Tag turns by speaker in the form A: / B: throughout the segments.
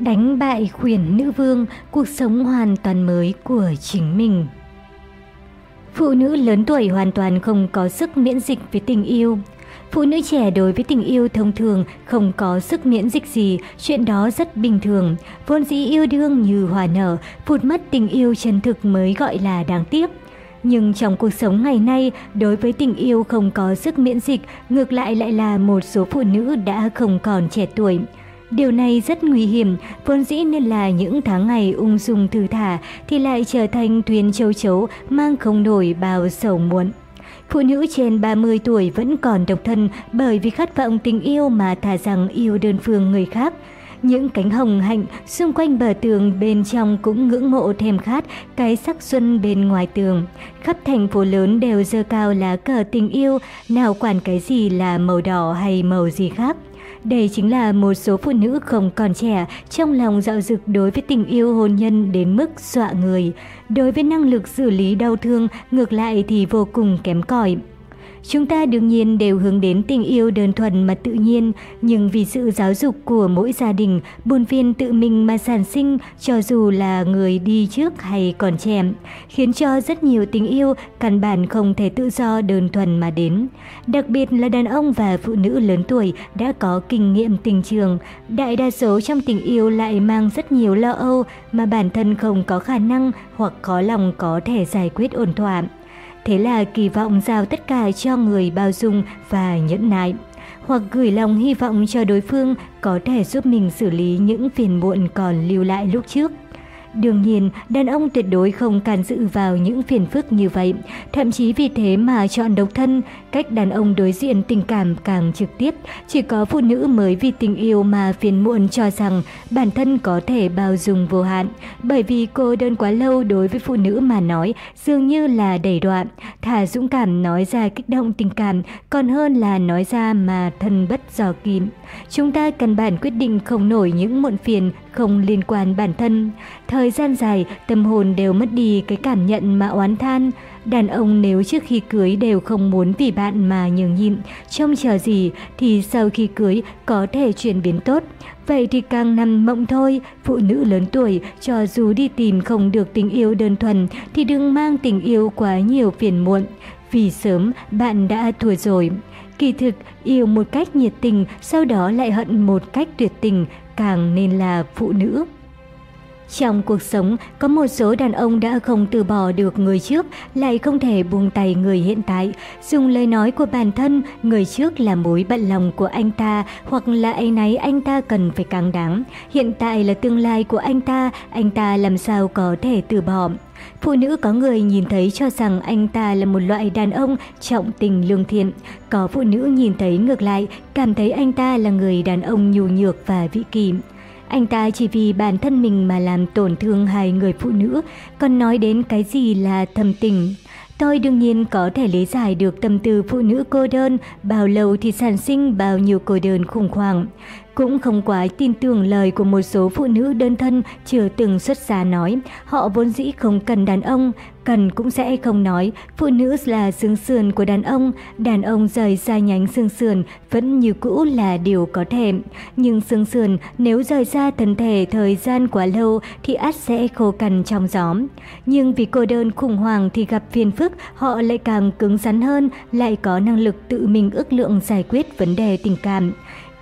A: Đánh bại khuyển nữ vương, cuộc sống hoàn toàn mới của chính mình. Phụ nữ lớn tuổi hoàn toàn không có sức miễn dịch với tình yêu. Phụ nữ trẻ đối với tình yêu thông thường không có sức miễn dịch gì, chuyện đó rất bình thường. Vốn dĩ yêu đương như hòa nở, phụt mất tình yêu chân thực mới gọi là đáng tiếc. Nhưng trong cuộc sống ngày nay, đối với tình yêu không có sức miễn dịch, ngược lại lại là một số phụ nữ đã không còn trẻ tuổi. Điều này rất nguy hiểm, vốn dĩ nên là những tháng ngày ung dung thư thả thì lại trở thành thuyền châu chấu mang không nổi bao sầu muộn. Phụ nữ trên 30 tuổi vẫn còn độc thân bởi vì khát vọng tình yêu mà thả rằng yêu đơn phương người khác. Những cánh hồng hạnh xung quanh bờ tường bên trong cũng ngưỡng mộ thèm khát cái sắc xuân bên ngoài tường. Khắp thành phố lớn đều dơ cao lá cờ tình yêu, nào quản cái gì là màu đỏ hay màu gì khác. Đây chính là một số phụ nữ không còn trẻ, trong lòng dạo dực đối với tình yêu hôn nhân đến mức dọa người. Đối với năng lực xử lý đau thương, ngược lại thì vô cùng kém cỏi. Chúng ta đương nhiên đều hướng đến tình yêu đơn thuần mà tự nhiên, nhưng vì sự giáo dục của mỗi gia đình, buồn phiền tự mình mà sản sinh cho dù là người đi trước hay còn trẻ, khiến cho rất nhiều tình yêu căn bản không thể tự do đơn thuần mà đến. Đặc biệt là đàn ông và phụ nữ lớn tuổi đã có kinh nghiệm tình trường, đại đa số trong tình yêu lại mang rất nhiều lo âu mà bản thân không có khả năng hoặc có lòng có thể giải quyết ổn thỏa. Thế là kỳ vọng giao tất cả cho người bao dung và nhẫn nại, hoặc gửi lòng hy vọng cho đối phương có thể giúp mình xử lý những phiền muộn còn lưu lại lúc trước. Đương nhiên, đàn ông tuyệt đối không can dự vào những phiền phức như vậy, thậm chí vì thế mà chọn độc thân, cách đàn ông đối diện tình cảm càng trực tiếp, chỉ có phụ nữ mới vì tình yêu mà phiền muộn cho rằng bản thân có thể bao dung vô hạn, bởi vì cô đơn quá lâu đối với phụ nữ mà nói dường như là đầy đoạn, thả dũng cảm nói ra kích động tình cảm còn hơn là nói ra mà thân bất giò kìm. Chúng ta căn bản quyết định không nổi những muộn phiền không liên quan bản thân. Thời gian dài, tâm hồn đều mất đi cái cảm nhận mà oán than. Đàn ông nếu trước khi cưới đều không muốn vì bạn mà nhường nhịn, trông chờ gì thì sau khi cưới có thể chuyển biến tốt. Vậy thì càng nằm mộng thôi, phụ nữ lớn tuổi cho dù đi tìm không được tình yêu đơn thuần thì đừng mang tình yêu quá nhiều phiền muộn. Vì sớm bạn đã thua rồi. Kỳ thực, yêu một cách nhiệt tình, sau đó lại hận một cách tuyệt tình, càng nên là phụ nữ. Trong cuộc sống, có một số đàn ông đã không từ bỏ được người trước, lại không thể buông tay người hiện tại. Dùng lời nói của bản thân, người trước là mối bận lòng của anh ta, hoặc là ấy nấy anh ta cần phải càng đáng. Hiện tại là tương lai của anh ta, anh ta làm sao có thể từ bỏ. Phụ nữ có người nhìn thấy cho rằng anh ta là một loại đàn ông trọng tình lương thiện. Có phụ nữ nhìn thấy ngược lại, cảm thấy anh ta là người đàn ông nhu nhược và vị kỷ. Anh ta chỉ vì bản thân mình mà làm tổn thương hai người phụ nữ, còn nói đến cái gì là thầm tình. Tôi đương nhiên có thể lý giải được tâm tư phụ nữ cô đơn, bao lâu thì sản sinh bao nhiêu cô đơn khủng hoảng. Cũng không quá tin tưởng lời của một số phụ nữ đơn thân chưa từng xuất gia nói, họ vốn dĩ không cần đàn ông, cần cũng sẽ không nói, phụ nữ là xương sườn của đàn ông, đàn ông rời xa nhánh xương sườn vẫn như cũ là điều có thể. Nhưng xương sườn nếu rời xa thân thể thời gian quá lâu thì át sẽ khô cằn trong gió. Nhưng vì cô đơn khủng hoảng thì gặp phiền phức, họ lại càng cứng rắn hơn, lại có năng lực tự mình ước lượng giải quyết vấn đề tình cảm.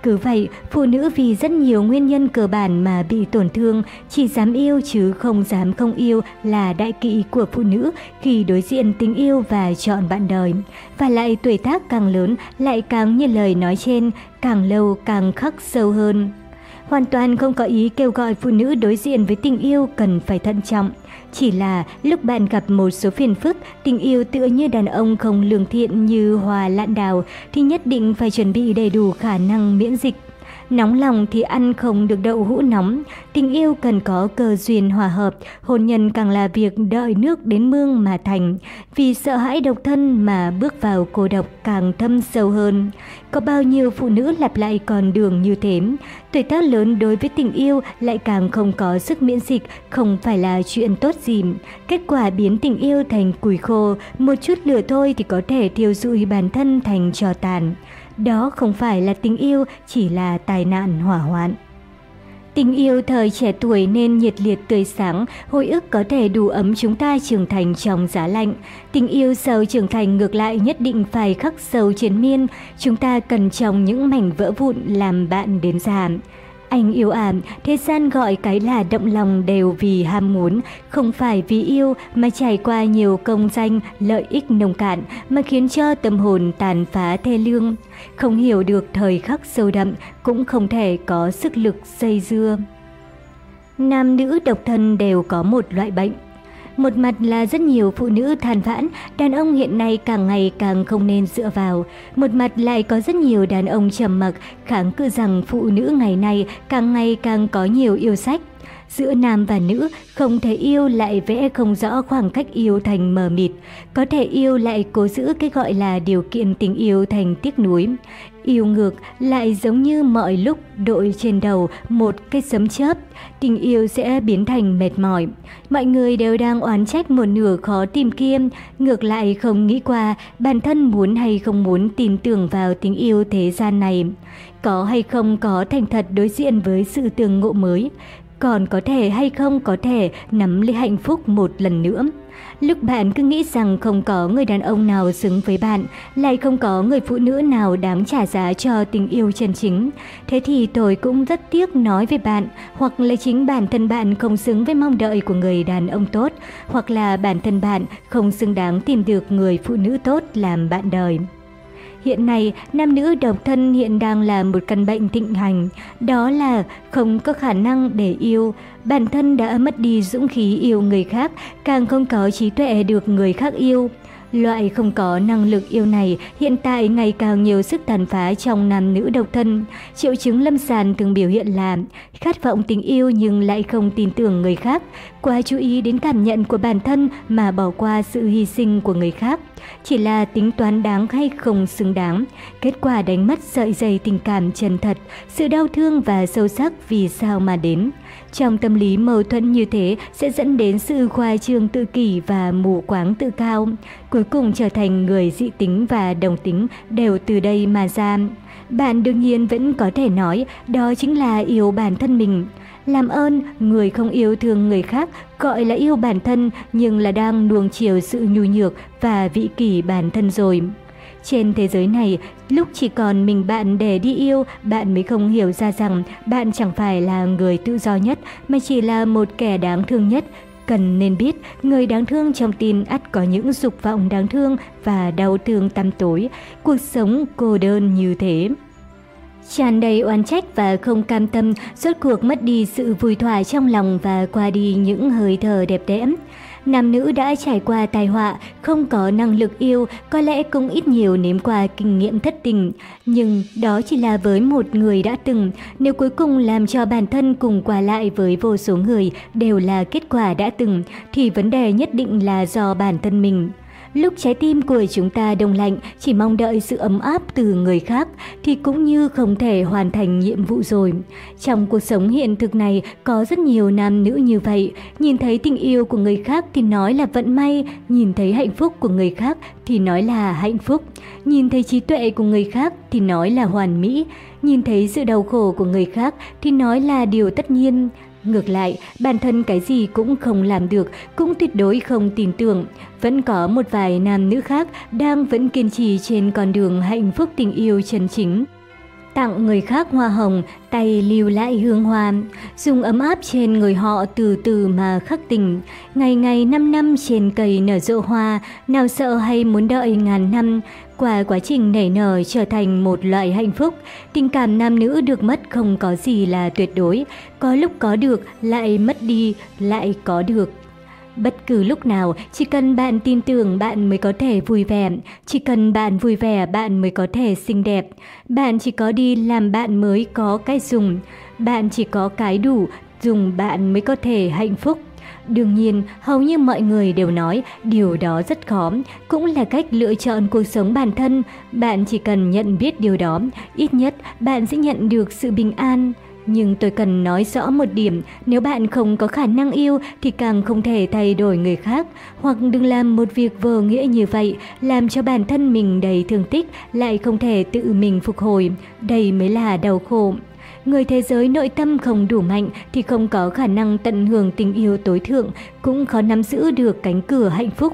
A: Cứ vậy, phụ nữ vì rất nhiều nguyên nhân cơ bản mà bị tổn thương, chỉ dám yêu chứ không dám không yêu là đại kỵ của phụ nữ khi đối diện tình yêu và chọn bạn đời. Và lại tuổi tác càng lớn lại càng như lời nói trên, càng lâu càng khắc sâu hơn. Hoàn toàn không có ý kêu gọi phụ nữ đối diện với tình yêu cần phải thận trọng. Chỉ là lúc bạn gặp một số phiền phức, tình yêu tựa như đàn ông không lương thiện như hòa lạn đào thì nhất định phải chuẩn bị đầy đủ khả năng miễn dịch. Nóng lòng thì ăn không được đậu hũ nóng, tình yêu cần có cơ duyên hòa hợp, hôn nhân càng là việc đợi nước đến mương mà thành, vì sợ hãi độc thân mà bước vào cô độc càng thâm sâu hơn. Có bao nhiêu phụ nữ lặp lại con đường như thế, tuổi tác lớn đối với tình yêu lại càng không có sức miễn dịch, không phải là chuyện tốt gì. Kết quả biến tình yêu thành củi khô, một chút lửa thôi thì có thể thiêu rụi bản thân thành trò tàn. Đó không phải là tình yêu, chỉ là tai nạn hỏa hoạn. Tình yêu thời trẻ tuổi nên nhiệt liệt tươi sáng, hồi ức có thể đủ ấm chúng ta trưởng thành trong giá lạnh. Tình yêu sau trưởng thành ngược lại nhất định phải khắc sâu chiến miên, chúng ta cần trồng những mảnh vỡ vụn làm bạn đến già. Anh yêu ảm, thế gian gọi cái là động lòng đều vì ham muốn, không phải vì yêu mà trải qua nhiều công danh, lợi ích nông cạn mà khiến cho tâm hồn tàn phá thê lương. Không hiểu được thời khắc sâu đậm, cũng không thể có sức lực dây dưa. Nam nữ độc thân đều có một loại bệnh, một mặt là rất nhiều phụ nữ than vãn, đàn ông hiện nay càng ngày càng không nên dựa vào. Một mặt lại có rất nhiều đàn ông trầm mặc, kháng cự rằng phụ nữ ngày nay càng ngày càng có nhiều yêu sách. Giữa nam và nữ, không thể yêu lại vẽ không rõ khoảng cách yêu thành mờ mịt. Có thể yêu lại cố giữ cái gọi là điều kiện tình yêu thành tiếc nuối. Yêu ngược lại giống như mọi lúc đội trên đầu một cái sấm chớp, tình yêu sẽ biến thành mệt mỏi. Mọi người đều đang oán trách một nửa khó tìm kiếm, ngược lại không nghĩ qua bản thân muốn hay không muốn tin tưởng vào tình yêu thế gian này. Có hay không có thành thật đối diện với sự tương ngộ mới, còn có thể hay không có thể nắm lấy hạnh phúc một lần nữa. Lúc bạn cứ nghĩ rằng không có người đàn ông nào xứng với bạn, lại không có người phụ nữ nào đáng trả giá cho tình yêu chân chính. Thế thì tôi cũng rất tiếc nói với bạn, hoặc là chính bản thân bạn không xứng với mong đợi của người đàn ông tốt, hoặc là bản thân bạn không xứng đáng tìm được người phụ nữ tốt làm bạn đời. Hiện nay, nam nữ độc thân hiện đang là một căn bệnh thịnh hành, đó là không có khả năng để yêu. Bản thân đã mất đi dũng khí yêu người khác, càng không có trí tuệ được người khác yêu. Loại không có năng lực yêu này hiện tại ngày càng nhiều sức tàn phá trong nam nữ độc thân. Triệu chứng lâm sàng thường biểu hiện là khát vọng tình yêu nhưng lại không tin tưởng người khác, quá chú ý đến cảm nhận của bản thân mà bỏ qua sự hy sinh của người khác. Chỉ là tính toán đáng hay không xứng đáng, kết quả đánh mất sợi dây tình cảm chân thật, sự đau thương và sâu sắc vì sao mà đến. Trong tâm lý mâu thuẫn như thế sẽ dẫn đến sự khoa trương tự kỷ và mù quáng tự cao, cuối cùng trở thành người dị tính và đồng tính đều từ đây mà ra. Bạn đương nhiên vẫn có thể nói đó chính là yêu bản thân mình. Làm ơn, người không yêu thương người khác gọi là yêu bản thân nhưng là đang nuông chiều sự nhu nhược và vị kỷ bản thân rồi. Trên thế giới này, lúc chỉ còn mình bạn để đi yêu, bạn mới không hiểu ra rằng bạn chẳng phải là người tự do nhất, mà chỉ là một kẻ đáng thương nhất. Cần nên biết, người đáng thương trong tim ắt có những dục vọng đáng thương và đau thương tăm tối. Cuộc sống cô đơn như thế. Tràn đầy oán trách và không cam tâm, rốt cuộc mất đi sự vui thỏa trong lòng và qua đi những hơi thở đẹp đẽ. Nam nữ đã trải qua tai họa, không có năng lực yêu, có lẽ cũng ít nhiều nếm qua kinh nghiệm thất tình. Nhưng đó chỉ là với một người đã từng, nếu cuối cùng làm cho bản thân cùng qua lại với vô số người đều là kết quả đã từng, thì vấn đề nhất định là do bản thân mình. Lúc trái tim của chúng ta đông lạnh, chỉ mong đợi sự ấm áp từ người khác, thì cũng như không thể hoàn thành nhiệm vụ rồi. Trong cuộc sống hiện thực này, có rất nhiều nam nữ như vậy. Nhìn thấy tình yêu của người khác thì nói là vận may, nhìn thấy hạnh phúc của người khác thì nói là hạnh phúc. Nhìn thấy trí tuệ của người khác thì nói là hoàn mỹ. Nhìn thấy sự đau khổ của người khác thì nói là điều tất nhiên. Ngược lại, bản thân cái gì cũng không làm được, cũng tuyệt đối không tin tưởng. Vẫn có một vài nam nữ khác đang vẫn kiên trì trên con đường hạnh phúc tình yêu chân chính. Tặng người khác hoa hồng, tay lưu lại hương hoa, dùng ấm áp trên người họ từ từ mà khắc tình. Ngày ngày năm năm trên cây nở rộ hoa, nào sợ hay muốn đợi ngàn năm, qua quá trình nảy nở trở thành một loại hạnh phúc, tình cảm nam nữ được mất không có gì là tuyệt đối, có lúc có được lại mất đi, lại có được. Bất cứ lúc nào, chỉ cần bạn tin tưởng bạn mới có thể vui vẻ, chỉ cần bạn vui vẻ bạn mới có thể xinh đẹp. Bạn chỉ có đi làm bạn mới có cái dùng, bạn chỉ có cái đủ, dùng bạn mới có thể hạnh phúc. Đương nhiên, hầu như mọi người đều nói điều đó rất khó, cũng là cách lựa chọn cuộc sống bản thân. Bạn chỉ cần nhận biết điều đó, ít nhất bạn sẽ nhận được sự bình an. Nhưng tôi cần nói rõ một điểm, nếu bạn không có khả năng yêu thì càng không thể thay đổi người khác, hoặc đừng làm một việc vô nghĩa như vậy, làm cho bản thân mình đầy thương tích, lại không thể tự mình phục hồi. Đây mới là đau khổ. Người thế giới nội tâm không đủ mạnh thì không có khả năng tận hưởng tình yêu tối thượng, cũng khó nắm giữ được cánh cửa hạnh phúc.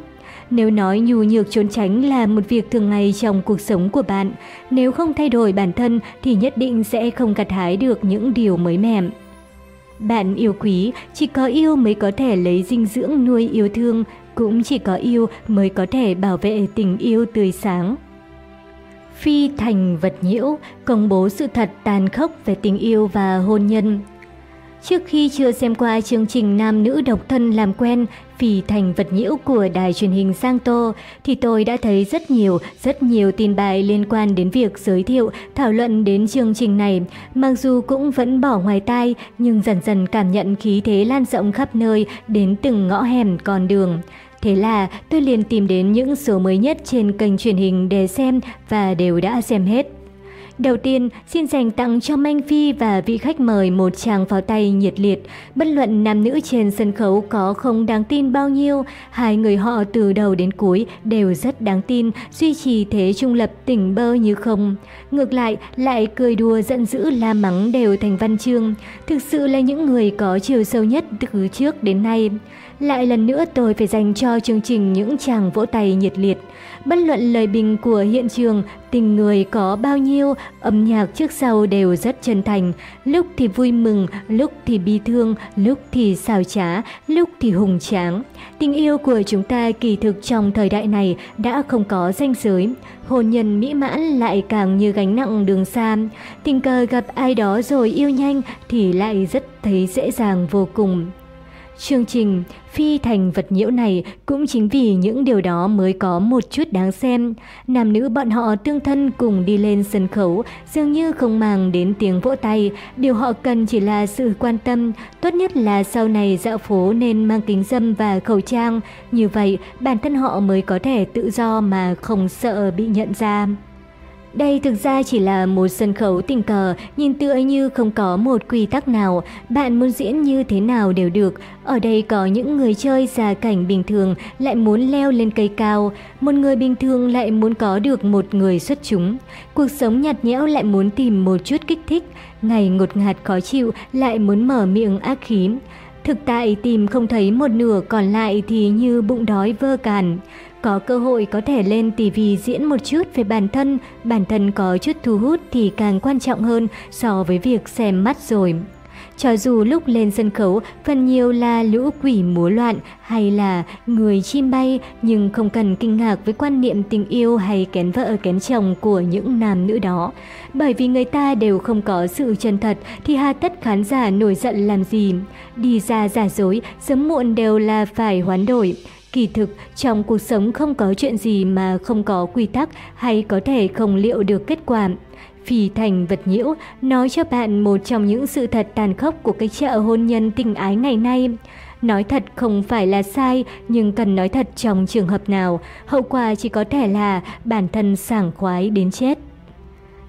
A: Nếu nói nhu nhược trốn tránh là một việc thường ngày trong cuộc sống của bạn, nếu không thay đổi bản thân thì nhất định sẽ không gặt hái được những điều mới mẻ. Bạn yêu quý, chỉ có yêu mới có thể lấy dinh dưỡng nuôi yêu thương, cũng chỉ có yêu mới có thể bảo vệ tình yêu tươi sáng. Phi thành vật nhiễu, công bố sự thật tàn khốc về tình yêu và hôn nhân. Trước khi chưa xem qua chương trình Nam nữ độc thân làm quen Phi thành vật nhiễu của đài truyền hình Sang Tô thì tôi đã thấy rất nhiều, rất nhiều tin bài liên quan đến việc giới thiệu, thảo luận đến chương trình này. Mặc dù cũng vẫn bỏ ngoài tai nhưng dần dần cảm nhận khí thế lan rộng khắp nơi đến từng ngõ hẻm con đường. Thế là tôi liền tìm đến những số mới nhất trên kênh truyền hình để xem và đều đã xem hết. Đầu tiên, xin dành tặng cho Manh Phi và vị khách mời một tràng pháo tay nhiệt liệt. Bất luận nam nữ trên sân khấu có không đáng tin bao nhiêu, hai người họ từ đầu đến cuối đều rất đáng tin, duy trì thế trung lập tỉnh bơ như không. Ngược lại, lại cười đùa giận dữ la mắng đều thành văn chương. Thực sự là những người có chiều sâu nhất từ trước đến nay. Lại lần nữa tôi phải dành cho chương trình những chàng vỗ tay nhiệt liệt. Bất luận lời bình của hiện trường, tình người có bao nhiêu, âm nhạc trước sau đều rất chân thành. Lúc thì vui mừng, lúc thì bi thương, lúc thì xào trá, lúc thì hùng tráng. Tình yêu của chúng ta kỳ thực trong thời đại này đã không có danh giới. Hôn nhân mỹ mãn lại càng như gánh nặng đường xa. Tình cờ gặp ai đó rồi yêu nhanh thì lại rất thấy dễ dàng vô cùng. Chương trình Phi thành vật nhiễu này cũng chính vì những điều đó mới có một chút đáng xem. Nam nữ bọn họ tương thân cùng đi lên sân khấu, dường như không màng đến tiếng vỗ tay. Điều họ cần chỉ là sự quan tâm, tốt nhất là sau này dạo phố nên mang kính dâm và khẩu trang. Như vậy, bản thân họ mới có thể tự do mà không sợ bị nhận ra. Đây thực ra chỉ là một sân khấu tình cờ, nhìn tựa như không có một quy tắc nào, bạn muốn diễn như thế nào đều được. Ở đây có những người chơi già cảnh bình thường lại muốn leo lên cây cao, một người bình thường lại muốn có được một người xuất chúng. Cuộc sống nhạt nhẽo lại muốn tìm một chút kích thích, ngày ngột ngạt khó chịu lại muốn mở miệng ác khí. Thực tại tìm không thấy một nửa còn lại thì như bụng đói vơ càn. Có cơ hội có thể lên TV diễn một chút về bản thân, bản thân có chút thu hút thì càng quan trọng hơn so với việc xem mắt rồi. Cho dù lúc lên sân khấu phần nhiều là lũ quỷ múa loạn hay là người chim bay nhưng không cần kinh ngạc với quan niệm tình yêu hay kén vợ kén chồng của những nam nữ đó. Bởi vì người ta đều không có sự chân thật thì hà tất khán giả nổi giận làm gì. Đi ra giả dối, sớm muộn đều là phải hoán đổi. Kỳ thực, trong cuộc sống không có chuyện gì mà không có quy tắc hay có thể không liệu được kết quả. Phi thành vật nhiễu nói cho bạn một trong những sự thật tàn khốc của cái chợ hôn nhân tình ái ngày nay. Nói thật không phải là sai, nhưng cần nói thật trong trường hợp nào, hậu quả chỉ có thể là bản thân sảng khoái đến chết.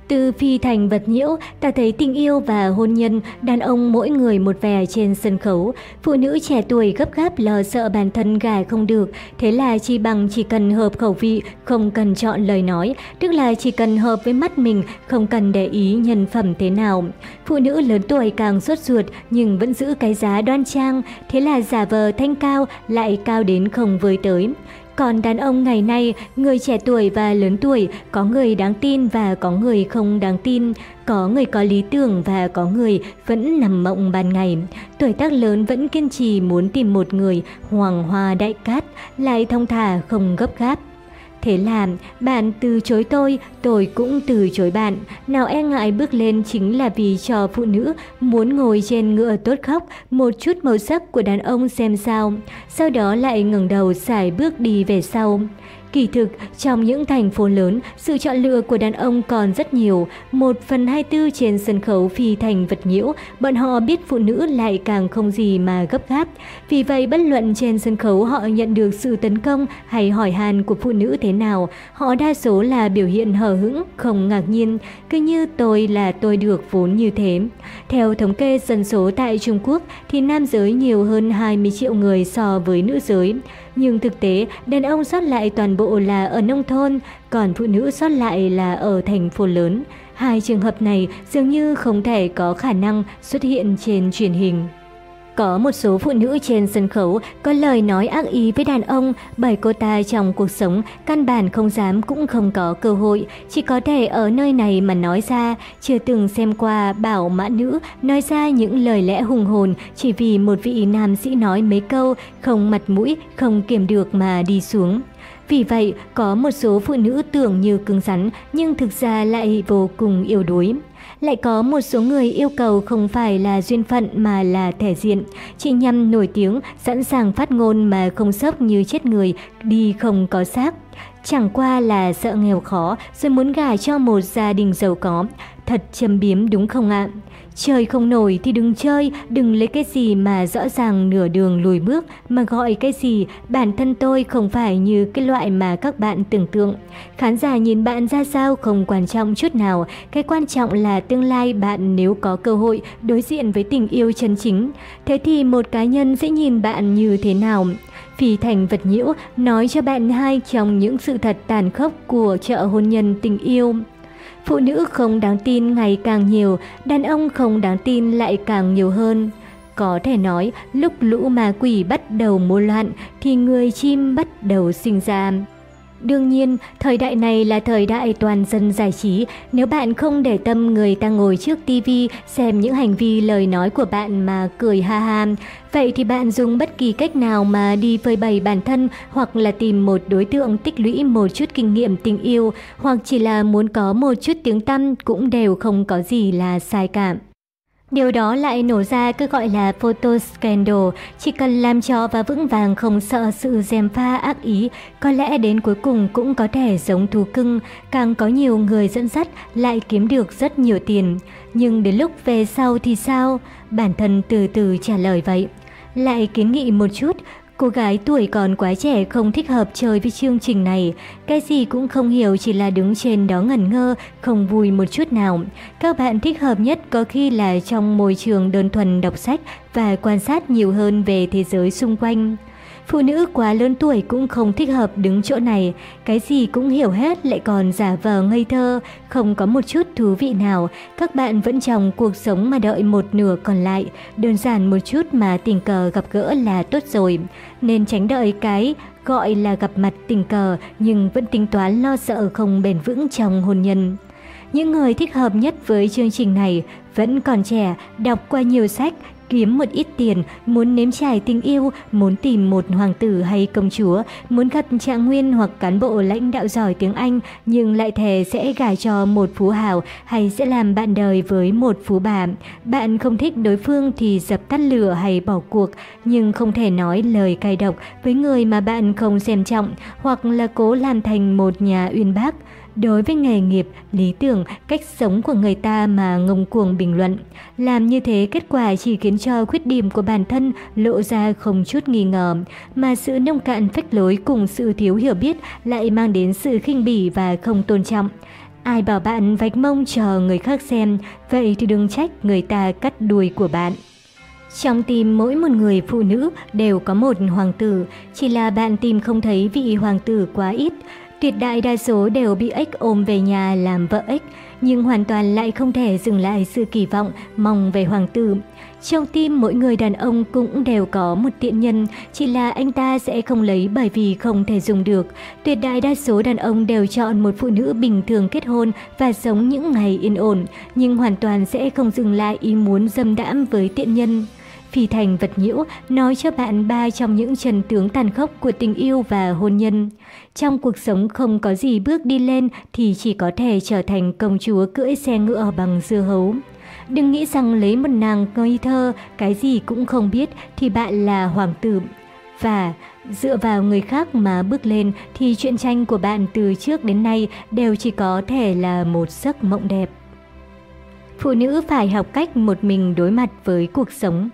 A: Từ phi thành vật nhiễu, ta thấy tình yêu và hôn nhân, đàn ông mỗi người một vẻ trên sân khấu. Phụ nữ trẻ tuổi gấp gáp lo sợ bản thân gà không được, thế là chi bằng chỉ cần hợp khẩu vị, không cần chọn lời nói, tức là chỉ cần hợp với mắt mình, không cần để ý nhân phẩm thế nào. Phụ nữ lớn tuổi càng sốt ruột nhưng vẫn giữ cái giá đoan trang, thế là giả vờ thanh cao lại cao đến không với tới. Còn đàn ông ngày nay, người trẻ tuổi và lớn tuổi, có người đáng tin và có người không đáng tin, có người có lý tưởng và có người vẫn nằm mộng ban ngày. Tuổi tác lớn vẫn kiên trì muốn tìm một người hoàng hoa đại cát, lại thông thả không gấp gáp. Thế là bạn từ chối tôi, tôi cũng từ chối bạn. Nào e ngại bước lên chính là vì cho phụ nữ muốn ngồi trên ngựa tốt khóc một chút màu sắc của đàn ông xem sao. Sau đó lại ngẩng đầu xài bước đi về sau. Kỳ thực, trong những thành phố lớn, sự chọn lựa của đàn ông còn rất nhiều. Một phần hai tư trên sân khấu phi thành vật nhiễu, bọn họ biết phụ nữ lại càng không gì mà gấp gáp. Vì vậy, bất luận trên sân khấu họ nhận được sự tấn công hay hỏi han của phụ nữ thế nào, họ đa số là biểu hiện hờ hững, không ngạc nhiên, cứ như tôi là tôi được vốn như thế. Theo thống kê dân số tại Trung Quốc thì nam giới nhiều hơn 20 triệu người so với nữ giới. Nhưng thực tế, đàn ông sót lại toàn bộ là ở nông thôn, còn phụ nữ sót lại là ở thành phố lớn. Hai trường hợp này dường như không thể có khả năng xuất hiện trên truyền hình. Có một số phụ nữ trên sân khấu có lời nói ác ý với đàn ông bởi cô ta trong cuộc sống căn bản không dám cũng không có cơ hội, chỉ có thể ở nơi này mà nói ra, chưa từng xem qua bảo mã nữ nói ra những lời lẽ hùng hồn chỉ vì một vị nam sĩ nói mấy câu không mặt mũi, không kiềm được mà đi xuống. Vì vậy, có một số phụ nữ tưởng như cứng rắn nhưng thực ra lại vô cùng yếu đuối. Lại có một số người yêu cầu không phải là duyên phận mà là thể diện, chỉ nhằm nổi tiếng, sẵn sàng phát ngôn mà không sốc như chết người, đi không có xác. Chẳng qua là sợ nghèo khó rồi muốn gả cho một gia đình giàu có. Thật châm biếm đúng không ạ? Chơi không nổi thì đừng chơi, đừng lấy cái gì mà rõ ràng nửa đường lùi bước mà gọi cái gì, bản thân tôi không phải như cái loại mà các bạn tưởng tượng. Khán giả nhìn bạn ra sao không quan trọng chút nào, cái quan trọng là tương lai bạn nếu có cơ hội đối diện với tình yêu chân chính. Thế thì một cá nhân sẽ nhìn bạn như thế nào? Phi thành vật nhiễu nói cho bạn hai trong những sự thật tàn khốc của chợ hôn nhân tình yêu. Phụ nữ không đáng tin ngày càng nhiều, đàn ông không đáng tin lại càng nhiều hơn. Có thể nói, lúc lũ ma quỷ bắt đầu mua loạn thì người chim bắt đầu sinh ra. Đương nhiên, thời đại này là thời đại toàn dân giải trí. Nếu bạn không để tâm người ta ngồi trước TV xem những hành vi lời nói của bạn mà cười ha ha, vậy thì bạn dùng bất kỳ cách nào mà đi phơi bày bản thân hoặc là tìm một đối tượng tích lũy một chút kinh nghiệm tình yêu hoặc chỉ là muốn có một chút tiếng tăm cũng đều không có gì là sai cảm. Điều đó lại nổ ra cứ gọi là photo scandal, chỉ cần làm cho và vững vàng không sợ sự dèm pha ác ý, có lẽ đến cuối cùng cũng có thể giống thú cưng, càng có nhiều người dẫn dắt lại kiếm được rất nhiều tiền. Nhưng đến lúc về sau thì sao? Bản thân từ từ trả lời vậy. Lại kiến nghị một chút, Cô gái tuổi còn quá trẻ không thích hợp chơi với chương trình này, cái gì cũng không hiểu chỉ là đứng trên đó ngẩn ngơ, không vui một chút nào. Các bạn thích hợp nhất có khi là trong môi trường đơn thuần đọc sách và quan sát nhiều hơn về thế giới xung quanh. Phụ nữ quá lớn tuổi cũng không thích hợp đứng chỗ này, cái gì cũng hiểu hết lại còn giả vờ ngây thơ, không có một chút thú vị nào. Các bạn vẫn trong cuộc sống mà đợi một nửa còn lại, đơn giản một chút mà tình cờ gặp gỡ là tốt rồi. Nên tránh đợi cái gọi là gặp mặt tình cờ nhưng vẫn tính toán lo sợ không bền vững trong hôn nhân. Những người thích hợp nhất với chương trình này vẫn còn trẻ, đọc qua nhiều sách, kiếm một ít tiền, muốn nếm trải tình yêu, muốn tìm một hoàng tử hay công chúa, muốn gặp trạng nguyên hoặc cán bộ lãnh đạo giỏi tiếng Anh nhưng lại thề sẽ gả cho một phú hào hay sẽ làm bạn đời với một phú bà. Bạn không thích đối phương thì dập tắt lửa hay bỏ cuộc, nhưng không thể nói lời cay độc với người mà bạn không xem trọng hoặc là cố làm thành một nhà uyên bác đối với nghề nghiệp, lý tưởng, cách sống của người ta mà ngông cuồng bình luận. Làm như thế kết quả chỉ khiến cho khuyết điểm của bản thân lộ ra không chút nghi ngờ, mà sự nông cạn phách lối cùng sự thiếu hiểu biết lại mang đến sự khinh bỉ và không tôn trọng. Ai bảo bạn vạch mông chờ người khác xem, vậy thì đừng trách người ta cắt đuôi của bạn. Trong tim mỗi một người phụ nữ đều có một hoàng tử, chỉ là bạn tìm không thấy vị hoàng tử quá ít. Tuyệt đại đa số đều bị ếch ôm về nhà làm vợ ếch, nhưng hoàn toàn lại không thể dừng lại sự kỳ vọng mong về hoàng tử. Trong tim mỗi người đàn ông cũng đều có một tiện nhân, chỉ là anh ta sẽ không lấy bởi vì không thể dùng được. Tuyệt đại đa số đàn ông đều chọn một phụ nữ bình thường kết hôn và sống những ngày yên ổn, nhưng hoàn toàn sẽ không dừng lại ý muốn dâm đãm với tiện nhân phi thành vật nhiễu, nói cho bạn ba trong những trần tướng tàn khốc của tình yêu và hôn nhân. Trong cuộc sống không có gì bước đi lên thì chỉ có thể trở thành công chúa cưỡi xe ngựa bằng dưa hấu. Đừng nghĩ rằng lấy một nàng ngây thơ, cái gì cũng không biết thì bạn là hoàng tử. Và dựa vào người khác mà bước lên thì chuyện tranh của bạn từ trước đến nay đều chỉ có thể là một giấc mộng đẹp. Phụ nữ phải học cách một mình đối mặt với cuộc sống.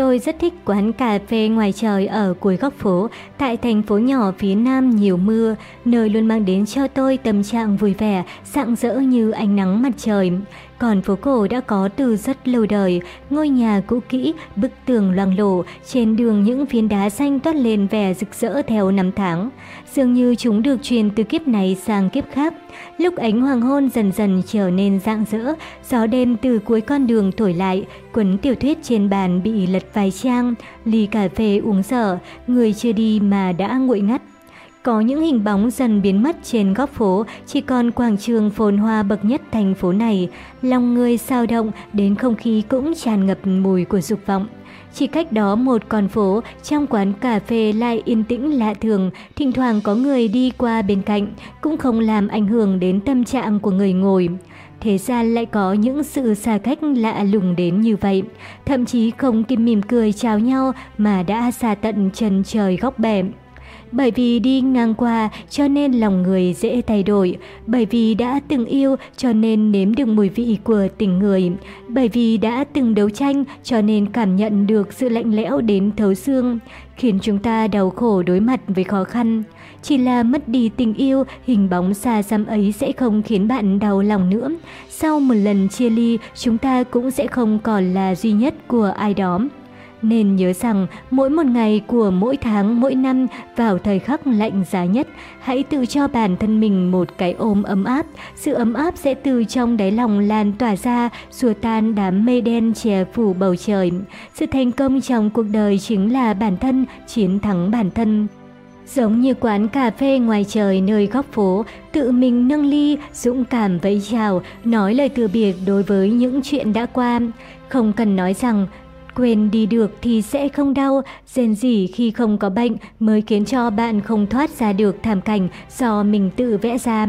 A: Tôi rất thích quán cà phê ngoài trời ở cuối góc phố, tại thành phố nhỏ phía nam nhiều mưa, nơi luôn mang đến cho tôi tâm trạng vui vẻ, rạng rỡ như ánh nắng mặt trời. Còn phố cổ đã có từ rất lâu đời, ngôi nhà cũ kỹ, bức tường loang lổ, trên đường những phiến đá xanh toát lên vẻ rực rỡ theo năm tháng. Dường như chúng được truyền từ kiếp này sang kiếp khác. Lúc ánh hoàng hôn dần dần trở nên rạng rỡ, gió đêm từ cuối con đường thổi lại, cuốn tiểu thuyết trên bàn bị lật vài trang, ly cà phê uống dở, người chưa đi mà đã nguội ngắt. Có những hình bóng dần biến mất trên góc phố, chỉ còn quảng trường phồn hoa bậc nhất thành phố này. Lòng người sao động, đến không khí cũng tràn ngập mùi của dục vọng. Chỉ cách đó một con phố, trong quán cà phê lại yên tĩnh lạ thường, thỉnh thoảng có người đi qua bên cạnh, cũng không làm ảnh hưởng đến tâm trạng của người ngồi. Thế ra lại có những sự xa cách lạ lùng đến như vậy, thậm chí không kịp mỉm cười chào nhau mà đã xa tận chân trời góc bể. Bởi vì đi ngang qua cho nên lòng người dễ thay đổi, bởi vì đã từng yêu cho nên nếm được mùi vị của tình người, bởi vì đã từng đấu tranh cho nên cảm nhận được sự lạnh lẽo đến thấu xương, khiến chúng ta đau khổ đối mặt với khó khăn. Chỉ là mất đi tình yêu, hình bóng xa xăm ấy sẽ không khiến bạn đau lòng nữa. Sau một lần chia ly, chúng ta cũng sẽ không còn là duy nhất của ai đó. Nên nhớ rằng mỗi một ngày của mỗi tháng, mỗi năm vào thời khắc lạnh giá nhất, hãy tự cho bản thân mình một cái ôm ấm áp. Sự ấm áp sẽ từ trong đáy lòng lan tỏa ra, xua tan đám mây đen che phủ bầu trời. Sự thành công trong cuộc đời chính là bản thân, chiến thắng bản thân. Giống như quán cà phê ngoài trời nơi góc phố, tự mình nâng ly, dũng cảm vẫy chào, nói lời từ biệt đối với những chuyện đã qua. Không cần nói rằng Quên đi được thì sẽ không đau, rèn gì khi không có bệnh mới khiến cho bạn không thoát ra được thảm cảnh do mình tự vẽ ra.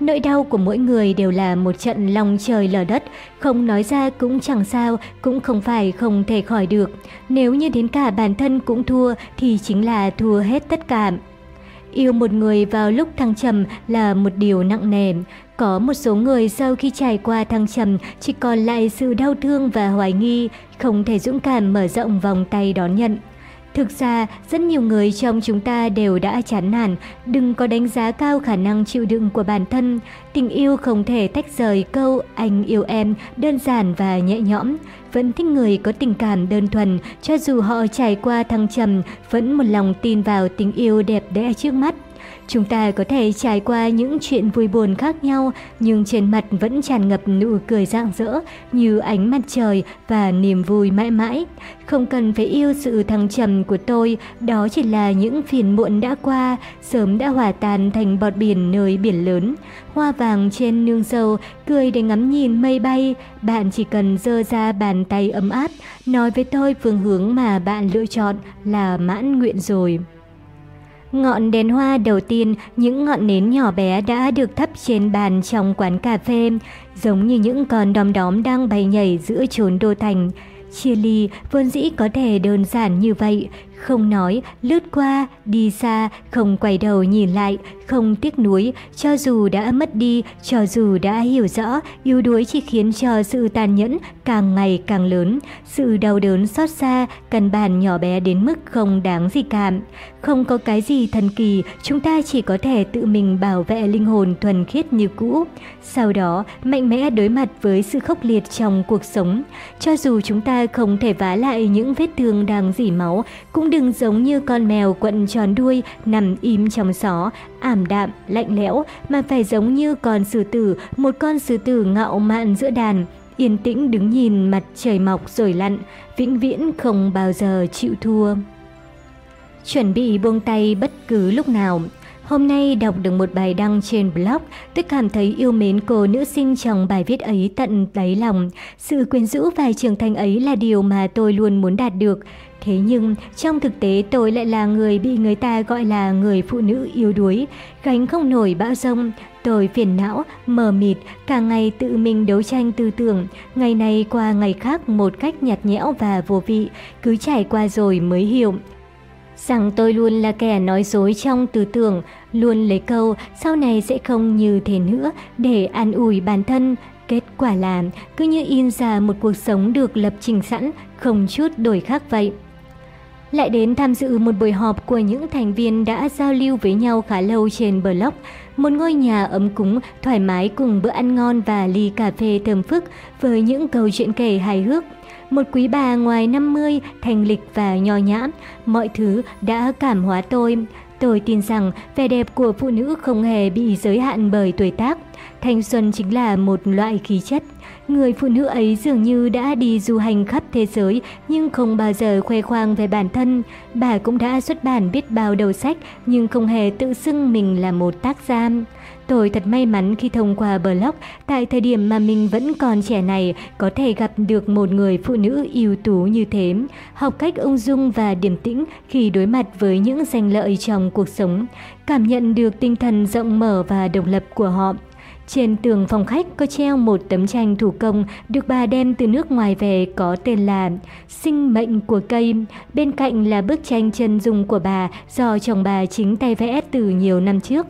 A: Nỗi đau của mỗi người đều là một trận lòng trời lở đất, không nói ra cũng chẳng sao, cũng không phải không thể khỏi được. Nếu như đến cả bản thân cũng thua thì chính là thua hết tất cả. Yêu một người vào lúc thăng trầm là một điều nặng nề. Có một số người sau khi trải qua thăng trầm chỉ còn lại sự đau thương và hoài nghi, không thể dũng cảm mở rộng vòng tay đón nhận. Thực ra, rất nhiều người trong chúng ta đều đã chán nản, đừng có đánh giá cao khả năng chịu đựng của bản thân. Tình yêu không thể tách rời câu anh yêu em đơn giản và nhẹ nhõm. Vẫn thích người có tình cảm đơn thuần, cho dù họ trải qua thăng trầm, vẫn một lòng tin vào tình yêu đẹp đẽ trước mắt. Chúng ta có thể trải qua những chuyện vui buồn khác nhau, nhưng trên mặt vẫn tràn ngập nụ cười rạng rỡ như ánh mặt trời và niềm vui mãi mãi. Không cần phải yêu sự thăng trầm của tôi, đó chỉ là những phiền muộn đã qua, sớm đã hòa tan thành bọt biển nơi biển lớn. Hoa vàng trên nương dâu, cười để ngắm nhìn mây bay, bạn chỉ cần dơ ra bàn tay ấm áp, nói với tôi phương hướng mà bạn lựa chọn là mãn nguyện rồi. Ngọn đèn hoa đầu tiên, những ngọn nến nhỏ bé đã được thắp trên bàn trong quán cà phê, giống như những con đom đóm đang bay nhảy giữa chốn đô thành. Chia ly vốn dĩ có thể đơn giản như vậy, không nói, lướt qua, đi xa, không quay đầu nhìn lại, không tiếc nuối, cho dù đã mất đi, cho dù đã hiểu rõ, yếu đuối chỉ khiến cho sự tàn nhẫn càng ngày càng lớn, sự đau đớn xót xa, căn bản nhỏ bé đến mức không đáng gì cả. Không có cái gì thần kỳ, chúng ta chỉ có thể tự mình bảo vệ linh hồn thuần khiết như cũ. Sau đó, mạnh mẽ đối mặt với sự khốc liệt trong cuộc sống. Cho dù chúng ta không thể vá lại những vết thương đang dỉ máu, cũng đừng giống như con mèo quận tròn đuôi nằm im trong gió, ảm đạm, lạnh lẽo, mà phải giống như con sư tử, một con sư tử ngạo mạn giữa đàn, yên tĩnh đứng nhìn mặt trời mọc rồi lặn, vĩnh viễn không bao giờ chịu thua. Chuẩn bị buông tay bất cứ lúc nào, Hôm nay đọc được một bài đăng trên blog, tôi cảm thấy yêu mến cô nữ sinh trong bài viết ấy tận đáy lòng. Sự quyến rũ và trưởng thành ấy là điều mà tôi luôn muốn đạt được. Thế nhưng, trong thực tế tôi lại là người bị người ta gọi là người phụ nữ yếu đuối, gánh không nổi bão rông. Tôi phiền não, mờ mịt, cả ngày tự mình đấu tranh tư tưởng, ngày này qua ngày khác một cách nhạt nhẽo và vô vị, cứ trải qua rồi mới hiểu rằng tôi luôn là kẻ nói dối trong tư tưởng, luôn lấy câu sau này sẽ không như thế nữa để an ủi bản thân. Kết quả là cứ như in ra một cuộc sống được lập trình sẵn, không chút đổi khác vậy. Lại đến tham dự một buổi họp của những thành viên đã giao lưu với nhau khá lâu trên blog, một ngôi nhà ấm cúng, thoải mái cùng bữa ăn ngon và ly cà phê thơm phức với những câu chuyện kể hài hước. Một quý bà ngoài 50, thành lịch và nho nhã, mọi thứ đã cảm hóa tôi. Tôi tin rằng vẻ đẹp của phụ nữ không hề bị giới hạn bởi tuổi tác. Thanh xuân chính là một loại khí chất. Người phụ nữ ấy dường như đã đi du hành khắp thế giới nhưng không bao giờ khoe khoang về bản thân. Bà cũng đã xuất bản biết bao đầu sách nhưng không hề tự xưng mình là một tác gia. Tôi thật may mắn khi thông qua blog tại thời điểm mà mình vẫn còn trẻ này có thể gặp được một người phụ nữ ưu tú như thế, học cách ung dung và điềm tĩnh khi đối mặt với những danh lợi trong cuộc sống, cảm nhận được tinh thần rộng mở và độc lập của họ. Trên tường phòng khách có treo một tấm tranh thủ công được bà đem từ nước ngoài về có tên là Sinh mệnh của cây. Bên cạnh là bức tranh chân dung của bà do chồng bà chính tay vẽ từ nhiều năm trước.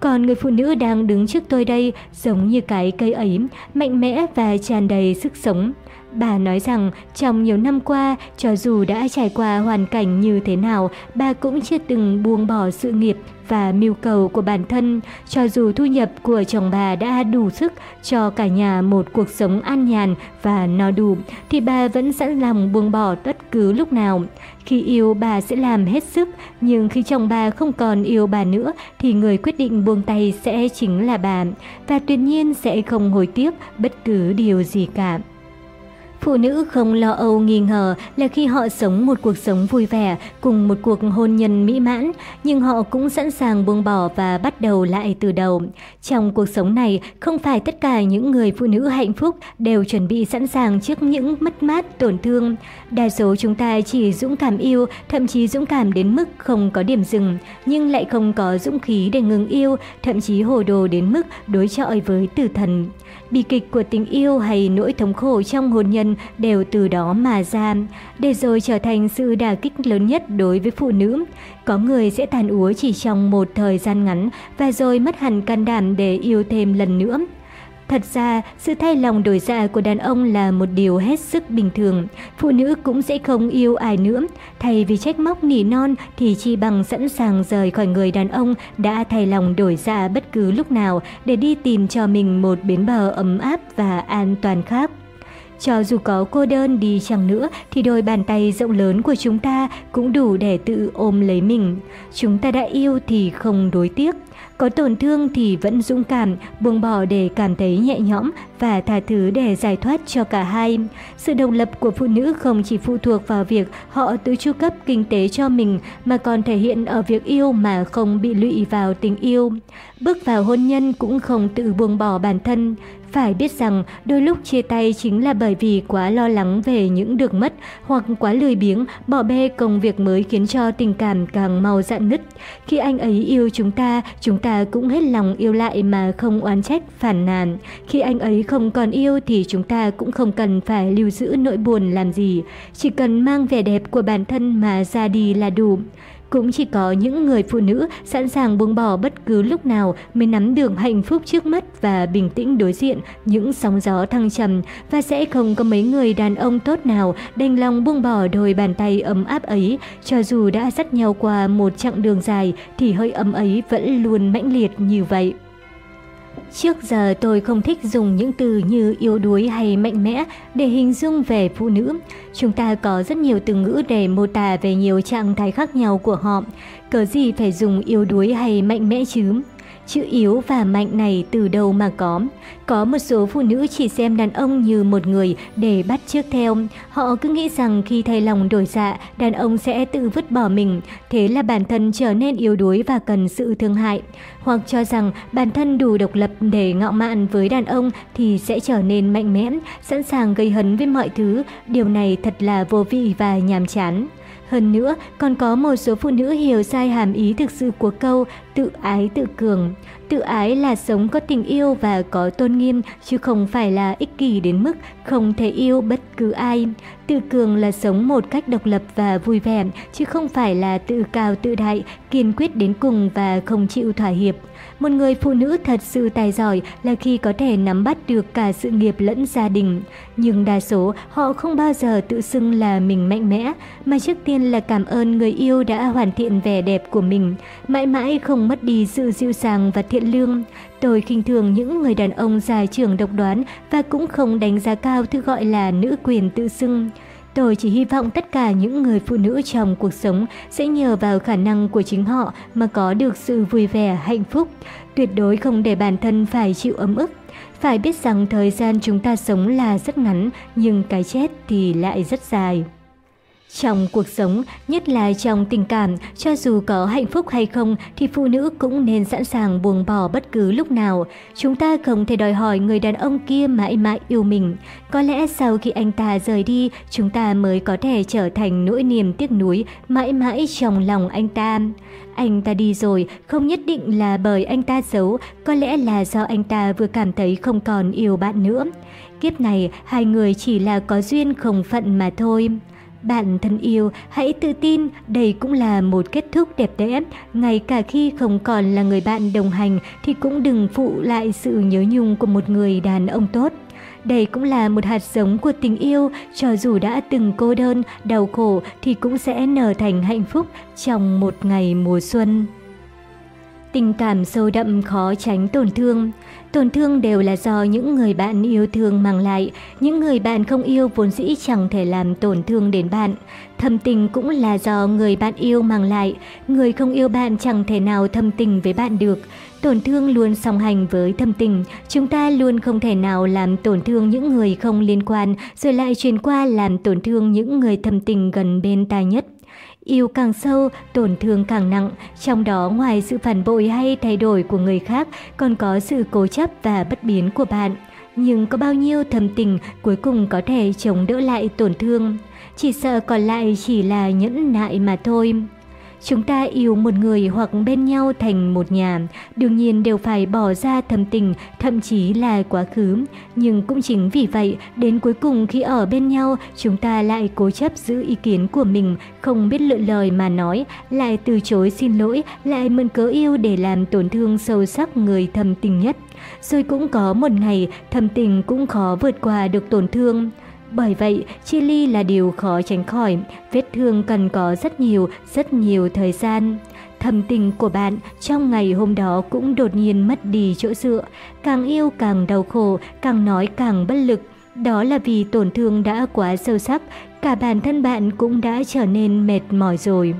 A: Còn người phụ nữ đang đứng trước tôi đây giống như cái cây ấy, mạnh mẽ và tràn đầy sức sống. Bà nói rằng trong nhiều năm qua, cho dù đã trải qua hoàn cảnh như thế nào, bà cũng chưa từng buông bỏ sự nghiệp và mưu cầu của bản thân. Cho dù thu nhập của chồng bà đã đủ sức cho cả nhà một cuộc sống an nhàn và no đủ, thì bà vẫn sẵn lòng buông bỏ bất cứ lúc nào. Khi yêu bà sẽ làm hết sức, nhưng khi chồng bà không còn yêu bà nữa thì người quyết định buông tay sẽ chính là bà và tuyệt nhiên sẽ không hối tiếc bất cứ điều gì cả. Phụ nữ không lo âu nghi ngờ là khi họ sống một cuộc sống vui vẻ cùng một cuộc hôn nhân mỹ mãn, nhưng họ cũng sẵn sàng buông bỏ và bắt đầu lại từ đầu. Trong cuộc sống này, không phải tất cả những người phụ nữ hạnh phúc đều chuẩn bị sẵn sàng trước những mất mát, tổn thương. Đa số chúng ta chỉ dũng cảm yêu, thậm chí dũng cảm đến mức không có điểm dừng, nhưng lại không có dũng khí để ngừng yêu, thậm chí hồ đồ đến mức đối chọi với tử thần. Bi kịch của tình yêu hay nỗi thống khổ trong hôn nhân đều từ đó mà ra, để rồi trở thành sự đả kích lớn nhất đối với phụ nữ. Có người sẽ tàn úa chỉ trong một thời gian ngắn và rồi mất hẳn can đảm để yêu thêm lần nữa. Thật ra, sự thay lòng đổi dạ của đàn ông là một điều hết sức bình thường. Phụ nữ cũng sẽ không yêu ai nữa. Thay vì trách móc nỉ non thì chi bằng sẵn sàng rời khỏi người đàn ông đã thay lòng đổi dạ bất cứ lúc nào để đi tìm cho mình một bến bờ ấm áp và an toàn khác. Cho dù có cô đơn đi chăng nữa thì đôi bàn tay rộng lớn của chúng ta cũng đủ để tự ôm lấy mình. Chúng ta đã yêu thì không đối tiếc. Có tổn thương thì vẫn dũng cảm, buông bỏ để cảm thấy nhẹ nhõm và tha thứ để giải thoát cho cả hai. Sự độc lập của phụ nữ không chỉ phụ thuộc vào việc họ tự chu cấp kinh tế cho mình mà còn thể hiện ở việc yêu mà không bị lụy vào tình yêu. Bước vào hôn nhân cũng không tự buông bỏ bản thân. Phải biết rằng đôi lúc chia tay chính là bởi vì quá lo lắng về những được mất hoặc quá lười biếng, bỏ bê công việc mới khiến cho tình cảm càng mau dạn nứt. Khi anh ấy yêu chúng ta, chúng ta cũng hết lòng yêu lại mà không oán trách, phản nàn. Khi anh ấy không còn yêu thì chúng ta cũng không cần phải lưu giữ nỗi buồn làm gì. Chỉ cần mang vẻ đẹp của bản thân mà ra đi là đủ. Cũng chỉ có những người phụ nữ sẵn sàng buông bỏ bất cứ lúc nào mới nắm được hạnh phúc trước mắt và bình tĩnh đối diện những sóng gió thăng trầm và sẽ không có mấy người đàn ông tốt nào đành lòng buông bỏ đôi bàn tay ấm áp ấy. Cho dù đã dắt nhau qua một chặng đường dài thì hơi ấm ấy vẫn luôn mãnh liệt như vậy. Trước giờ tôi không thích dùng những từ như yếu đuối hay mạnh mẽ để hình dung về phụ nữ. Chúng ta có rất nhiều từ ngữ để mô tả về nhiều trạng thái khác nhau của họ. Cớ gì phải dùng yếu đuối hay mạnh mẽ chứ? Chữ yếu và mạnh này từ đâu mà có. Có một số phụ nữ chỉ xem đàn ông như một người để bắt chước theo. Họ cứ nghĩ rằng khi thay lòng đổi dạ, đàn ông sẽ tự vứt bỏ mình, thế là bản thân trở nên yếu đuối và cần sự thương hại. Hoặc cho rằng bản thân đủ độc lập để ngạo mạn với đàn ông thì sẽ trở nên mạnh mẽ, sẵn sàng gây hấn với mọi thứ. Điều này thật là vô vị và nhàm chán. Hơn nữa, còn có một số phụ nữ hiểu sai hàm ý thực sự của câu tự ái tự cường. Tự ái là sống có tình yêu và có tôn nghiêm, chứ không phải là ích kỷ đến mức không thể yêu bất cứ ai. Tự cường là sống một cách độc lập và vui vẻ, chứ không phải là tự cao tự đại, kiên quyết đến cùng và không chịu thỏa hiệp. Một người phụ nữ thật sự tài giỏi là khi có thể nắm bắt được cả sự nghiệp lẫn gia đình. Nhưng đa số họ không bao giờ tự xưng là mình mạnh mẽ, mà trước tiên là cảm ơn người yêu đã hoàn thiện vẻ đẹp của mình, mãi mãi không mất đi sự dịu dàng và thiện lương. Tôi khinh thường những người đàn ông dài trưởng độc đoán và cũng không đánh giá cao thứ gọi là nữ quyền tự xưng. Tôi chỉ hy vọng tất cả những người phụ nữ trong cuộc sống sẽ nhờ vào khả năng của chính họ mà có được sự vui vẻ, hạnh phúc. Tuyệt đối không để bản thân phải chịu ấm ức. Phải biết rằng thời gian chúng ta sống là rất ngắn, nhưng cái chết thì lại rất dài. Trong cuộc sống, nhất là trong tình cảm, cho dù có hạnh phúc hay không thì phụ nữ cũng nên sẵn sàng buông bỏ bất cứ lúc nào. Chúng ta không thể đòi hỏi người đàn ông kia mãi mãi yêu mình. Có lẽ sau khi anh ta rời đi, chúng ta mới có thể trở thành nỗi niềm tiếc nuối mãi mãi trong lòng anh ta. Anh ta đi rồi, không nhất định là bởi anh ta xấu, có lẽ là do anh ta vừa cảm thấy không còn yêu bạn nữa. Kiếp này, hai người chỉ là có duyên không phận mà thôi. Bạn thân yêu, hãy tự tin, đây cũng là một kết thúc đẹp đẽ. Ngay cả khi không còn là người bạn đồng hành thì cũng đừng phụ lại sự nhớ nhung của một người đàn ông tốt. Đây cũng là một hạt giống của tình yêu, cho dù đã từng cô đơn, đau khổ thì cũng sẽ nở thành hạnh phúc trong một ngày mùa xuân. Tình cảm sâu đậm khó tránh tổn thương. Tổn thương đều là do những người bạn yêu thương mang lại, những người bạn không yêu vốn dĩ chẳng thể làm tổn thương đến bạn. Thâm tình cũng là do người bạn yêu mang lại, người không yêu bạn chẳng thể nào thâm tình với bạn được. Tổn thương luôn song hành với thâm tình, chúng ta luôn không thể nào làm tổn thương những người không liên quan rồi lại truyền qua làm tổn thương những người thâm tình gần bên ta nhất. Yêu càng sâu, tổn thương càng nặng, trong đó ngoài sự phản bội hay thay đổi của người khác còn có sự cố chấp và bất biến của bạn. Nhưng có bao nhiêu thầm tình cuối cùng có thể chống đỡ lại tổn thương? Chỉ sợ còn lại chỉ là nhẫn nại mà thôi. Chúng ta yêu một người hoặc bên nhau thành một nhà, đương nhiên đều phải bỏ ra thầm tình, thậm chí là quá khứ. Nhưng cũng chính vì vậy, đến cuối cùng khi ở bên nhau, chúng ta lại cố chấp giữ ý kiến của mình, không biết lựa lời mà nói, lại từ chối xin lỗi, lại mượn cớ yêu để làm tổn thương sâu sắc người thầm tình nhất. Rồi cũng có một ngày, thầm tình cũng khó vượt qua được tổn thương. Bởi vậy, chia ly là điều khó tránh khỏi, vết thương cần có rất nhiều, rất nhiều thời gian. Thầm tình của bạn trong ngày hôm đó cũng đột nhiên mất đi chỗ dựa, càng yêu càng đau khổ, càng nói càng bất lực. Đó là vì tổn thương đã quá sâu sắc, cả bản thân bạn cũng đã trở nên mệt mỏi rồi.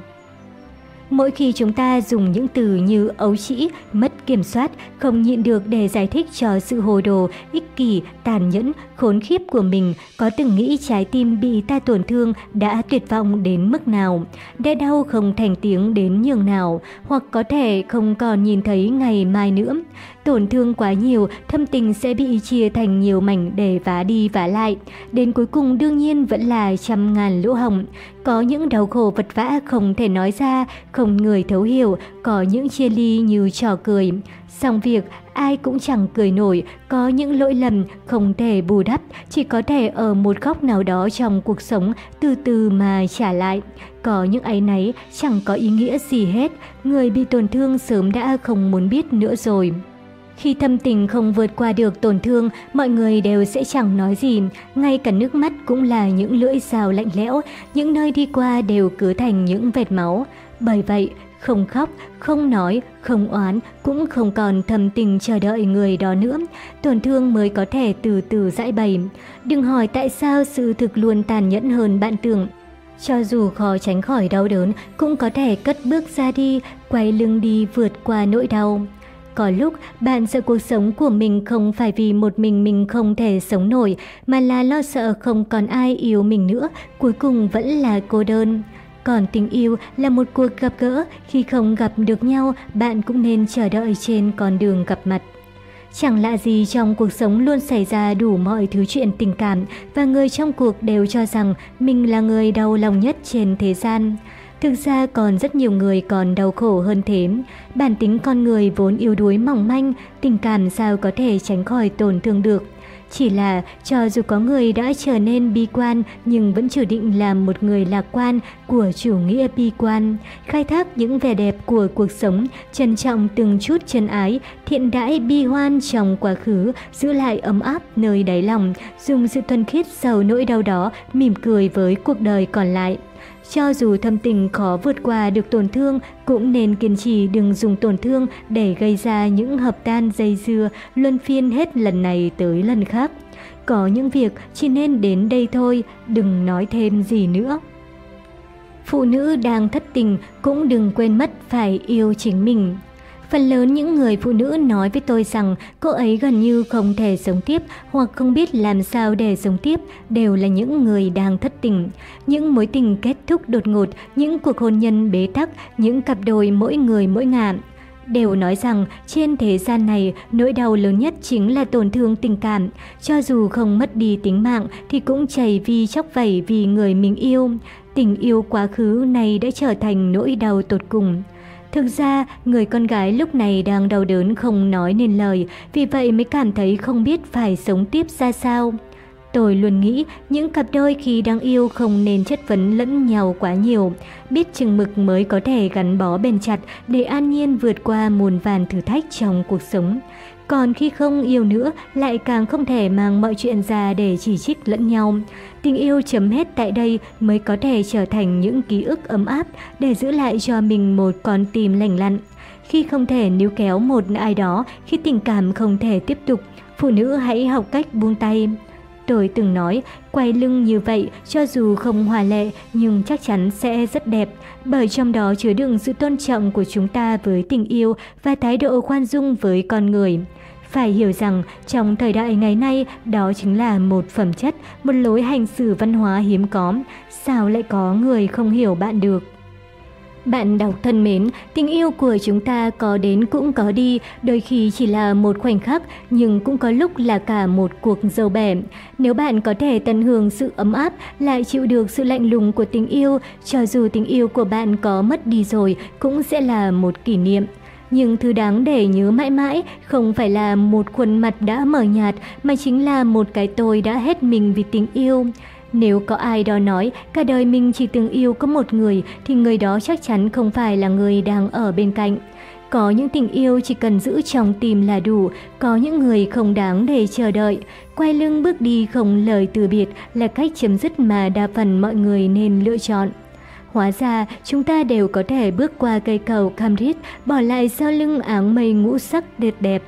A: Mỗi khi chúng ta dùng những từ như ấu trĩ, mất kiểm soát, không nhịn được để giải thích cho sự hồ đồ, ích kỷ, tàn nhẫn, khốn khiếp của mình, có từng nghĩ trái tim bị ta tổn thương đã tuyệt vọng đến mức nào, đã đau không thành tiếng đến nhường nào, hoặc có thể không còn nhìn thấy ngày mai nữa. Tổn thương quá nhiều, thâm tình sẽ bị chia thành nhiều mảnh để vá đi vá lại. Đến cuối cùng đương nhiên vẫn là trăm ngàn lỗ hồng. Có những đau khổ vật vã không thể nói ra, không người thấu hiểu, có những chia ly như trò cười. Xong việc, ai cũng chẳng cười nổi, có những lỗi lầm không thể bù đắp, chỉ có thể ở một góc nào đó trong cuộc sống từ từ mà trả lại. Có những ấy nấy chẳng có ý nghĩa gì hết, người bị tổn thương sớm đã không muốn biết nữa rồi. Khi thâm tình không vượt qua được tổn thương, mọi người đều sẽ chẳng nói gì, ngay cả nước mắt cũng là những lưỡi dao lạnh lẽo, những nơi đi qua đều cứ thành những vệt máu. Bởi vậy, không khóc, không nói, không oán, cũng không còn thầm tình chờ đợi người đó nữa. Tổn thương mới có thể từ từ giải bày. Đừng hỏi tại sao sự thực luôn tàn nhẫn hơn bạn tưởng. Cho dù khó tránh khỏi đau đớn, cũng có thể cất bước ra đi, quay lưng đi vượt qua nỗi đau. Có lúc bạn sợ cuộc sống của mình không phải vì một mình mình không thể sống nổi, mà là lo sợ không còn ai yêu mình nữa, cuối cùng vẫn là cô đơn. Còn tình yêu là một cuộc gặp gỡ, khi không gặp được nhau, bạn cũng nên chờ đợi trên con đường gặp mặt. Chẳng lạ gì trong cuộc sống luôn xảy ra đủ mọi thứ chuyện tình cảm và người trong cuộc đều cho rằng mình là người đau lòng nhất trên thế gian. Thực ra còn rất nhiều người còn đau khổ hơn thế. Bản tính con người vốn yếu đuối mỏng manh, tình cảm sao có thể tránh khỏi tổn thương được. Chỉ là cho dù có người đã trở nên bi quan nhưng vẫn chủ định là một người lạc quan của chủ nghĩa bi quan, khai thác những vẻ đẹp của cuộc sống, trân trọng từng chút chân ái, thiện đãi bi hoan trong quá khứ, giữ lại ấm áp nơi đáy lòng, dùng sự thuần khiết giàu nỗi đau đó mỉm cười với cuộc đời còn lại. Cho dù thâm tình khó vượt qua được tổn thương, cũng nên kiên trì đừng dùng tổn thương để gây ra những hợp tan dây dưa, luân phiên hết lần này tới lần khác. Có những việc chỉ nên đến đây thôi, đừng nói thêm gì nữa. Phụ nữ đang thất tình cũng đừng quên mất phải yêu chính mình. Phần lớn những người phụ nữ nói với tôi rằng cô ấy gần như không thể sống tiếp hoặc không biết làm sao để sống tiếp đều là những người đang thất tình. Những mối tình kết thúc đột ngột, những cuộc hôn nhân bế tắc, những cặp đôi mỗi người mỗi ngả. Đều nói rằng trên thế gian này nỗi đau lớn nhất chính là tổn thương tình cảm. Cho dù không mất đi tính mạng thì cũng chảy vì chóc vẩy vì người mình yêu. Tình yêu quá khứ này đã trở thành nỗi đau tột cùng. Thực ra, người con gái lúc này đang đau đớn không nói nên lời, vì vậy mới cảm thấy không biết phải sống tiếp ra sao. Tôi luôn nghĩ những cặp đôi khi đang yêu không nên chất vấn lẫn nhau quá nhiều, biết chừng mực mới có thể gắn bó bền chặt để an nhiên vượt qua muôn vàn thử thách trong cuộc sống. Còn khi không yêu nữa, lại càng không thể mang mọi chuyện ra để chỉ trích lẫn nhau. Tình yêu chấm hết tại đây mới có thể trở thành những ký ức ấm áp để giữ lại cho mình một con tim lành lặn. Khi không thể níu kéo một ai đó, khi tình cảm không thể tiếp tục, phụ nữ hãy học cách buông tay. Tôi từng nói, quay lưng như vậy cho dù không hòa lệ nhưng chắc chắn sẽ rất đẹp, bởi trong đó chứa đựng sự tôn trọng của chúng ta với tình yêu và thái độ khoan dung với con người. Phải hiểu rằng trong thời đại ngày nay đó chính là một phẩm chất, một lối hành xử văn hóa hiếm có, sao lại có người không hiểu bạn được. Bạn đọc thân mến, tình yêu của chúng ta có đến cũng có đi, đôi khi chỉ là một khoảnh khắc, nhưng cũng có lúc là cả một cuộc dâu bẻ. Nếu bạn có thể tận hưởng sự ấm áp, lại chịu được sự lạnh lùng của tình yêu, cho dù tình yêu của bạn có mất đi rồi, cũng sẽ là một kỷ niệm. Nhưng thứ đáng để nhớ mãi mãi không phải là một khuôn mặt đã mờ nhạt mà chính là một cái tôi đã hết mình vì tình yêu. Nếu có ai đó nói cả đời mình chỉ từng yêu có một người thì người đó chắc chắn không phải là người đang ở bên cạnh. Có những tình yêu chỉ cần giữ trong tim là đủ, có những người không đáng để chờ đợi. Quay lưng bước đi không lời từ biệt là cách chấm dứt mà đa phần mọi người nên lựa chọn. Hóa ra, chúng ta đều có thể bước qua cây cầu Camrit, bỏ lại sau lưng áng mây ngũ sắc đẹp đẹp.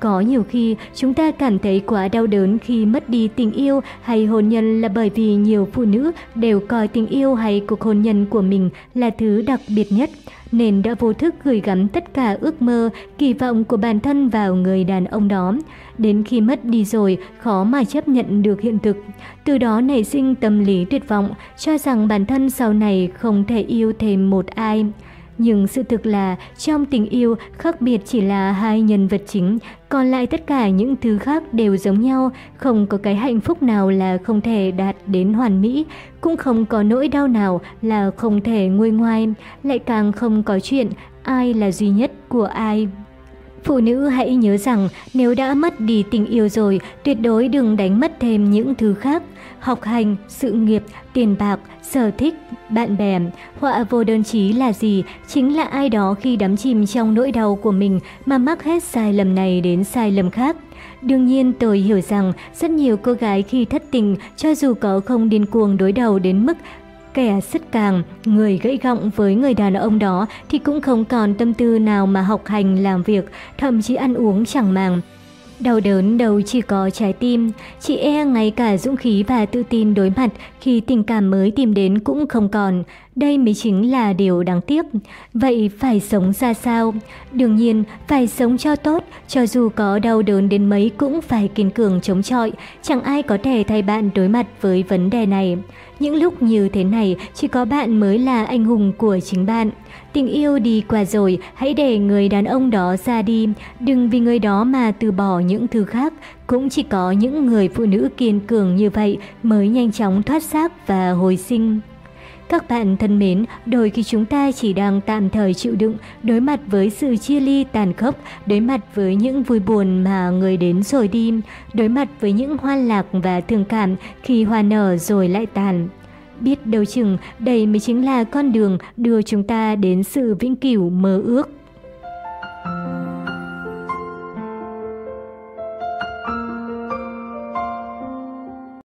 A: Có nhiều khi chúng ta cảm thấy quá đau đớn khi mất đi tình yêu hay hôn nhân là bởi vì nhiều phụ nữ đều coi tình yêu hay cuộc hôn nhân của mình là thứ đặc biệt nhất, nên đã vô thức gửi gắm tất cả ước mơ, kỳ vọng của bản thân vào người đàn ông đó. Đến khi mất đi rồi, khó mà chấp nhận được hiện thực. Từ đó nảy sinh tâm lý tuyệt vọng, cho rằng bản thân sau này không thể yêu thêm một ai. Nhưng sự thực là trong tình yêu khác biệt chỉ là hai nhân vật chính, còn lại tất cả những thứ khác đều giống nhau, không có cái hạnh phúc nào là không thể đạt đến hoàn mỹ, cũng không có nỗi đau nào là không thể nguôi ngoai, lại càng không có chuyện ai là duy nhất của ai. Phụ nữ hãy nhớ rằng nếu đã mất đi tình yêu rồi, tuyệt đối đừng đánh mất thêm những thứ khác. Học hành, sự nghiệp, tiền bạc, sở thích, bạn bè. Họa vô đơn chí là gì? Chính là ai đó khi đắm chìm trong nỗi đau của mình mà mắc hết sai lầm này đến sai lầm khác. Đương nhiên tôi hiểu rằng rất nhiều cô gái khi thất tình cho dù có không điên cuồng đối đầu đến mức Kẻ sứt càng, người gãy gọng với người đàn ông đó thì cũng không còn tâm tư nào mà học hành làm việc, thậm chí ăn uống chẳng màng. Đau đớn đâu chỉ có trái tim, chị e ngay cả dũng khí và tự tin đối mặt khi tình cảm mới tìm đến cũng không còn. Đây mới chính là điều đáng tiếc. Vậy phải sống ra sao? Đương nhiên, phải sống cho tốt, cho dù có đau đớn đến mấy cũng phải kiên cường chống chọi. Chẳng ai có thể thay bạn đối mặt với vấn đề này. Những lúc như thế này, chỉ có bạn mới là anh hùng của chính bạn. Tình yêu đi qua rồi, hãy để người đàn ông đó ra đi. Đừng vì người đó mà từ bỏ những thứ khác. Cũng chỉ có những người phụ nữ kiên cường như vậy mới nhanh chóng thoát xác và hồi sinh. Các bạn thân mến, đôi khi chúng ta chỉ đang tạm thời chịu đựng, đối mặt với sự chia ly tàn khốc, đối mặt với những vui buồn mà người đến rồi đi, đối mặt với những hoa lạc và thương cảm khi hoa nở rồi lại tàn. Biết đâu chừng đây mới chính là con đường đưa chúng ta đến sự vĩnh cửu mơ ước.